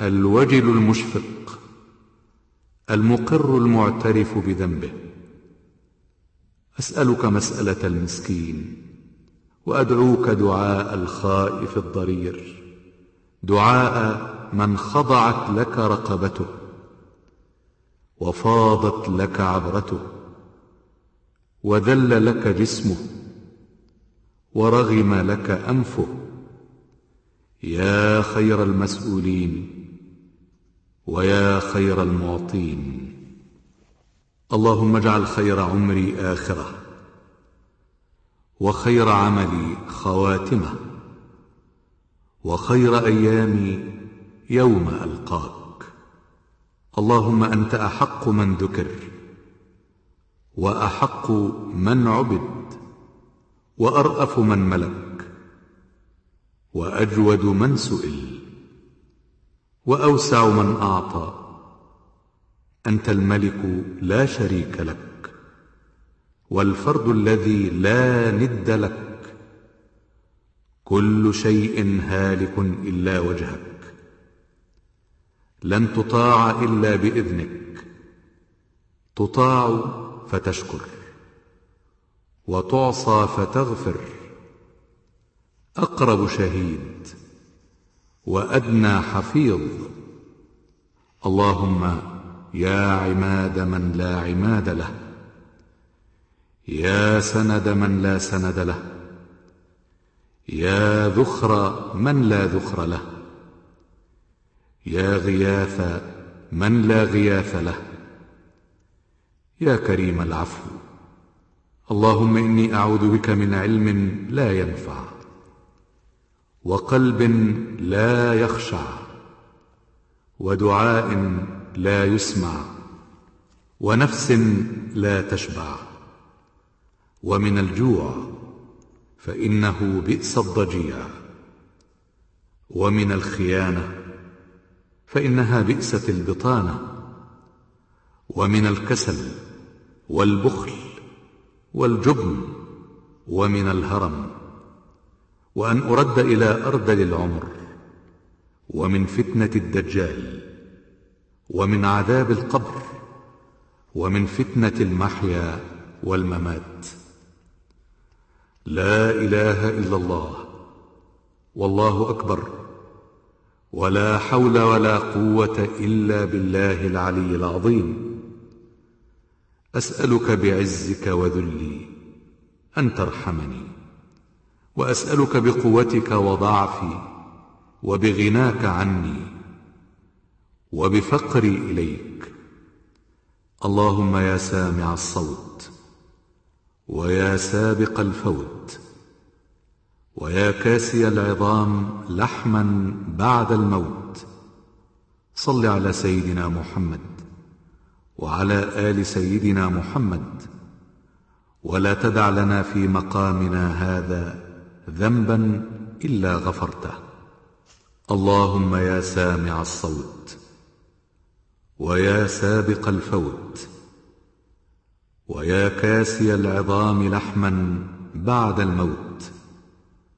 الوجل المشفق المقر المعترف بذنبه. أسألك مسألة المسكين وأدعوك دعاء الخائف الضرير. دعاء من خضعت لك رقبته وفاضت لك عبرته وذل لك جسمه ورغم لك أنفه. يا خير المسؤولين ويا خير المعطين اللهم اجعل خير عمري آخرة وخير عملي خواتمة وخير أيامي يوم ألقاك. اللهم أنت أحق من ذكر وأحق من عبد وأرأف من ملك وأجود من سئل. وأوسع من أعطى. أنت الملك لا شريك لك والفرد الذي لا ند لك. كل شيء هالك إلا وجهك. لن تطاع إلا بإذنك. تطاع فتشكر وتعصى فتغفر. أقرب شهيد وأدنى حفيظ. اللهم يا عماد من لا عماد له. يا سند من لا سند له. يا ذخر من لا ذخر له. يا غياث من لا غياث له. يا كريم العفو. اللهم إني أعوذ بك من علم لا ينفع. وقلب لا يخشع ودعاء لا يسمع ونفس لا تشبع ومن الجوع فإنه بئس الضجيع ومن الخيانة فإنها بئست البطانة ومن الكسل والبخل والجبن ومن الهرم وأن أرد إلى أرذل العمر ومن فتنة الدجال ومن عذاب القبر ومن فتنة المحيا والممات. لا إله إلا الله والله أكبر ولا حول ولا قوة إلا بالله العلي العظيم. أسألك بعزك وذلي أن ترحمني. وأسألك بقوتك وضعفي وبغناك عني وبفقري إليك. اللهم يا سامع الصوت ويا سابق الفوت ويا كاسي العظام لحما بعد الموت. صل على سيدنا محمد وعلى آل سيدنا محمد. ولا تدع لنا في مقامنا هذا ذنبا إلا غفرته. اللهم يا سامع الصوت ويا سابق الفوت ويا كاسي العظام لحما بعد الموت.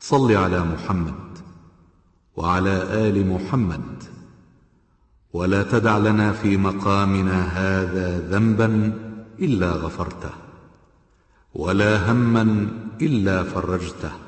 صل على محمد وعلى آل محمد. ولا تدع لنا في مقامنا هذا ذنبا إلا غفرته. ولا هما إلا فرجته.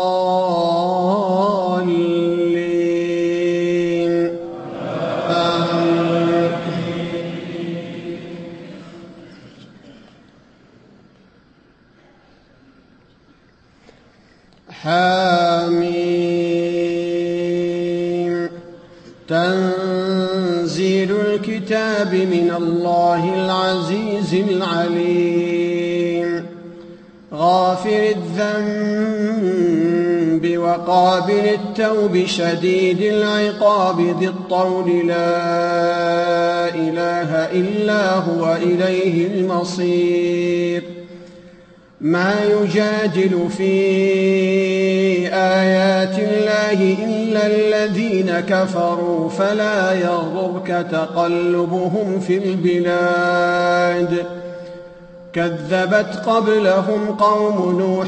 وقابل التوب شديد العقاب ذي الطول لا إله إلا هو إليه المصير. ما يجادل في آيات الله إلا الذين كفروا فلا يغررك تقلبهم في البلاد. كذبت قبلهم قوم نوح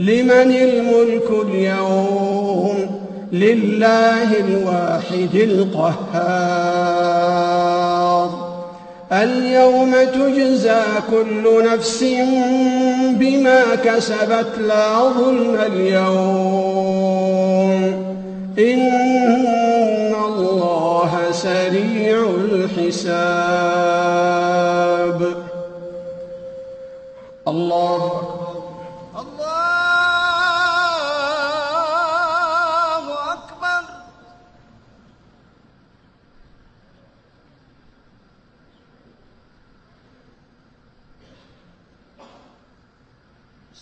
لمن الملك اليوم لله الواحد القهار. اليوم تجزى كل نفس بما كسبت لا ظلم اليوم. إن الله سريع الحساب. الله أكبر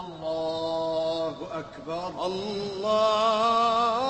الله أكبر الله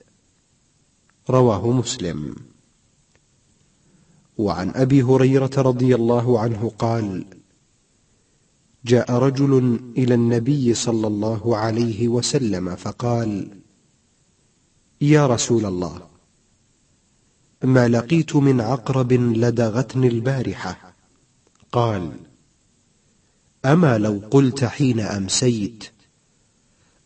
رواه مسلم. وعن أبي هريرة رضي الله عنه قال جاء رجل إلى النبي صلى الله عليه وسلم فقال يا رسول الله ما لقيت من عقرب لدغتني البارحة؟ قال أما لو قلت حين أمسيت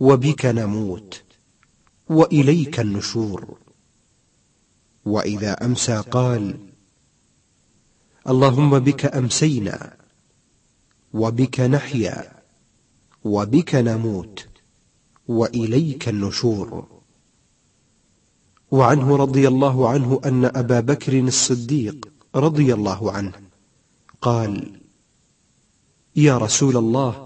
وبك نموت وإليك النشور. وإذا أمسى قال اللهم بك أمسينا وبك نحيا وبك نموت وإليك النشور. وعنه رضي الله عنه أن أبا بكر الصديق رضي الله عنه قال يا رسول الله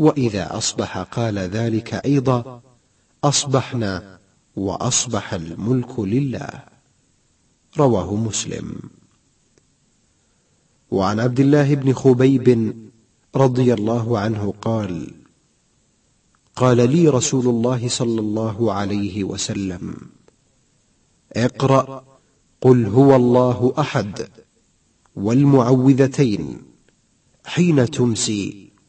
وإذا أصبح قال ذلك أيضا أصبحنا وأصبح الملك لله. رواه مسلم. وعن عبد الله بن خبيب رضي الله عنه قال قال لي رسول الله صلى الله عليه وسلم اقرأ قل هو الله أحد والمعوذتين حين تمسي.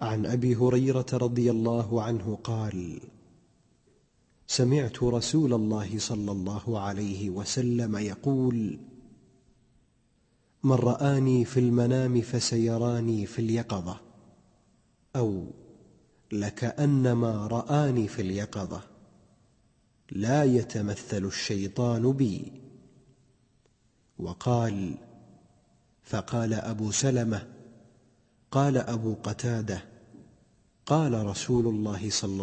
عن أبي هريرة رضي الله عنه قال سمعت رسول الله صلى الله عليه وسلم يقول من رآني في المنام فسيراني في اليقظة أو لكأنما رآني في اليقظة لا يتمثل الشيطان بي. وقال فقال أبو سلمة قال أبو قتادة قال رسول الله صلى